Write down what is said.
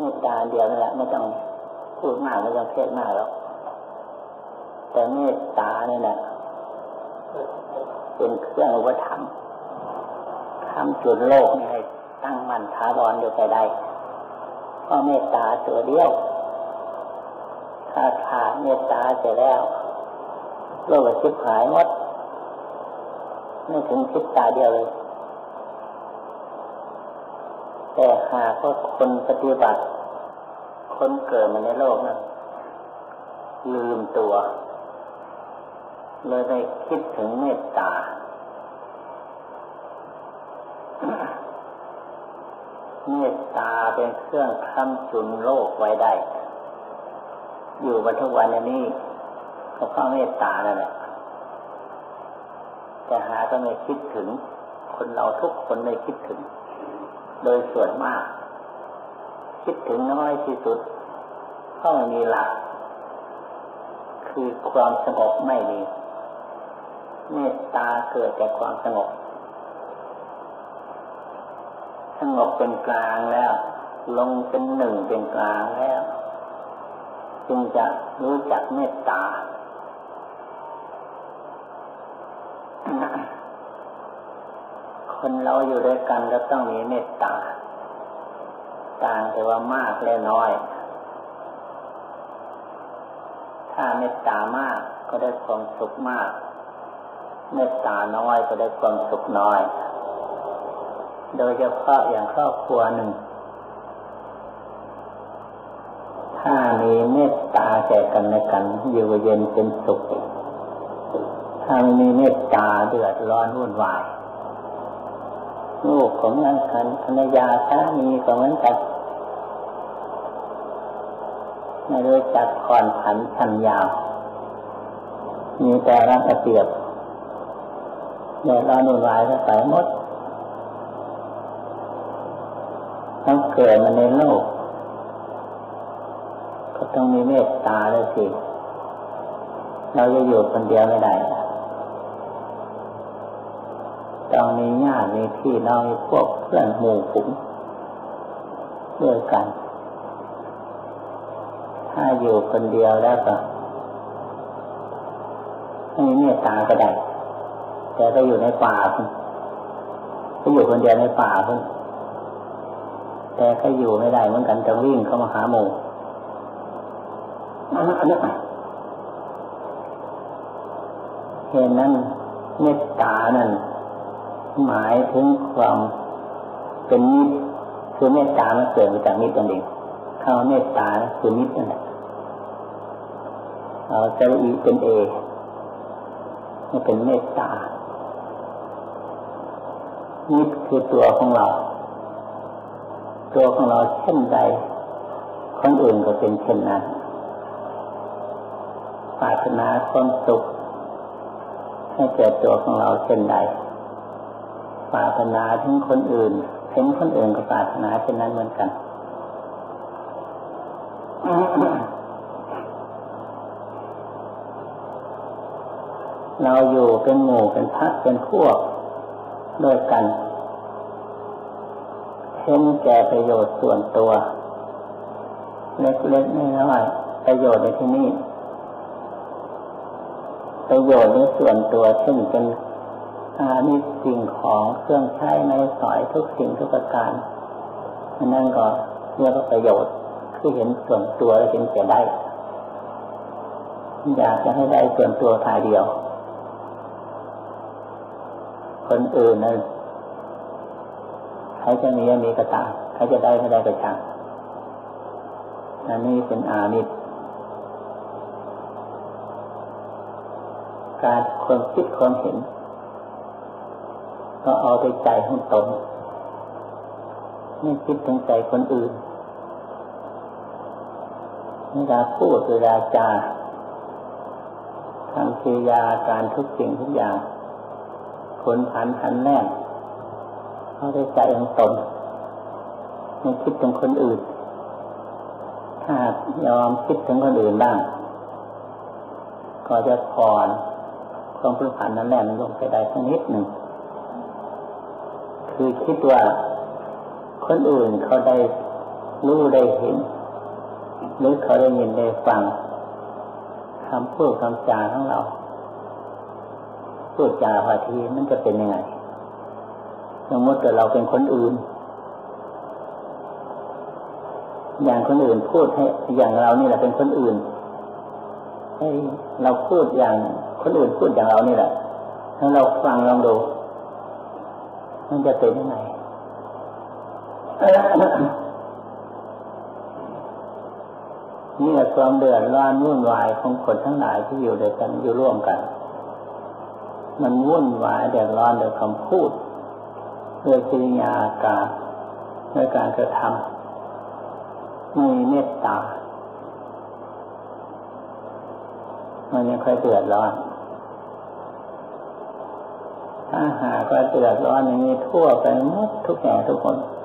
เมตตาเดียวนั่แหละไม่ต้องพูดมากไม่ต้องเทศมากหรอกแต่เมตตาเนี่ยนะเป็นเครื่องอุปถัมภ์ทำจุดโลกให้ตั้งมั่นท้าบอนอยู่ใจใดเพราะเมตตาตัวเดียวถ้าขาดเมตตาเสร็จแล้ว โลกจะชิบหายหมดไม่ถึงชิบตาเดียวเลย แต่หากว่าคนปฏิบัติ คนเกิดมาในโลกนั้นลืมตัวเลยได้คิดถึงเมตตา เมตตาเป็นเครื่องค้ำจุนโลกไว้ได้ อยู่มาทุกวันนี้ก็เพราะเมตตานั่นแหละแต่หาก็ไม่คิดถึง คนเราทุกคนไม่คิดถึง โดยส่วนมาก คิดถึงน้อยที่สุดเพราะมันมีหลัก คือความสงบไม่มีเมตตาเกิดจากความสงบ สงบเป็นกลางแล้ว ลงเป็นหนึ่งเป็นกลางแล้ว จึงจะรู้จักเมตตา คนเราอยู่ด้วยกันก็ต้องมีเมตตา ต่างแต่ว่ามากและน้อย ถ้าเมตตามากก็ได้ความสุขมาก เมตตาน้อยก็ได้ความสุขน้อย โดยเฉพาะอย่างครอบครัวหนึ่ง ถ้ามีเมตตาแก่กันและกันอยู่เย็นเป็นสุข ถ้าไม่มีเมตตาเดือดร้อนวุ่นวาย ลูกของนังกันภรรยาสามีก็เหมือนกันไม่รู้จักผ่อนผันพันยาวมีแต่รักเปรียบเดือดร้อนวุ่นวายก็ใส่หมดต้องเกิดมาในโลก ก็ต้องมีเมตตาเลยสิ เราจะอยู่คนเดียวไม่ได้ ต้องมีญาติมีพี่น้องพวกเพื่อนหมู่ฝูงด้วยกัน ถ้าอยู่คนเดียวแล้วก็ไม่มีเมตตาก็ได้แต่ก็อยู่ในป่าคุณก็อยู่คนเดียวในป่าคุณแต่ก็อยู่ไม่ได้เหมือนกันจะวิ่งเข้ามาหาหมู่เห็นนั้นเมตตานั่น หมายถึงความเป็นมิตรคือเมตตามันเกิดมาจากมิตรนั่นเองคำว่าเมตตาคือมิตรนั่นแหละเอาจะอีเป็นเอนี่เป็นเมตตามิตรคือตัวของเรา ตัวของเราเช่นใดคนอื่นก็เป็นเช่นนั้นปรารถนาความสุขให้เกิดตัวของเราเช่นใด ปรารถนาถึงคนอื่น เห็นคนอื่นก็ปรารถนาเช่นนั้นเหมือนกันเราอยู่เป็นหมู่เป็นพักเป็นพวกด้วยกันเห็นแก่ประโยชน์ส่วนตัว เล็กๆน้อยๆประโยชน์ในที่นี้ประโยชน์ในส่วนตัวเช่นเป็น อานิสิ่งของเครื่องใช้ในสอยทุกสิ่งทุกประการนั่นก็เรียกว่าประโยชน์คือเห็นส่วนตัวและเห็นแก่ได้ อยากจะให้ได้ส่วนตัวทายเดียว คนอื่นนั้นใครจะมีมีก็ตาใครจะได้ไม่ได้ก็ช่างอันนี้เป็นอามิตรการคนคิดคนเห็น ก็เอาไปใจของตนไม่คิดถึงใจคนอื่นเวลาพูดเวลาจาทำกิริยาการทุกสิ่งทุกอย่างคนผันผันแน่เขาได้ใจของตนไม่คิดถึงคนอื่น ถ้ายอมคิดถึงคนอื่นบ้าง ก็จะผ่อนความพื้นผันนั้นแน่นลงไปได้สักนิดหนึ่ง คือคิดว่าคนอื่นเขาได้รู้ได้เห็น หรือเขาได้ยินได้ฟังคำพูดคำจาของเรา พูดจาพาทีมันจะเป็นยังไงสมมติว่าเราเป็นคนอื่น อย่างคนอื่นพูดให้ อย่างเรานี่แหละเป็นคนอื่นให้เราพูดอย่างคนอื่นพูดอย่างเรานี่แหละถ้าเราฟังลองดู มันจะเป็นยังไงนี่แหละความเดือดร้อนวุ่นวายของคนทั้งหลายที่อยู่ด้วยกันอยู่ร่วมกัน มันวุ่นวายเดือดร้อนโดยคำพูดด้วยกิริยาอาการด้วยการกระทำไม่มีเมตตา มันยังค่อยเดือดร้อน ถ้าหากว่าเดือดร้อนอย่างนี้ทั่วไปหมดทุกแห่งทุกคน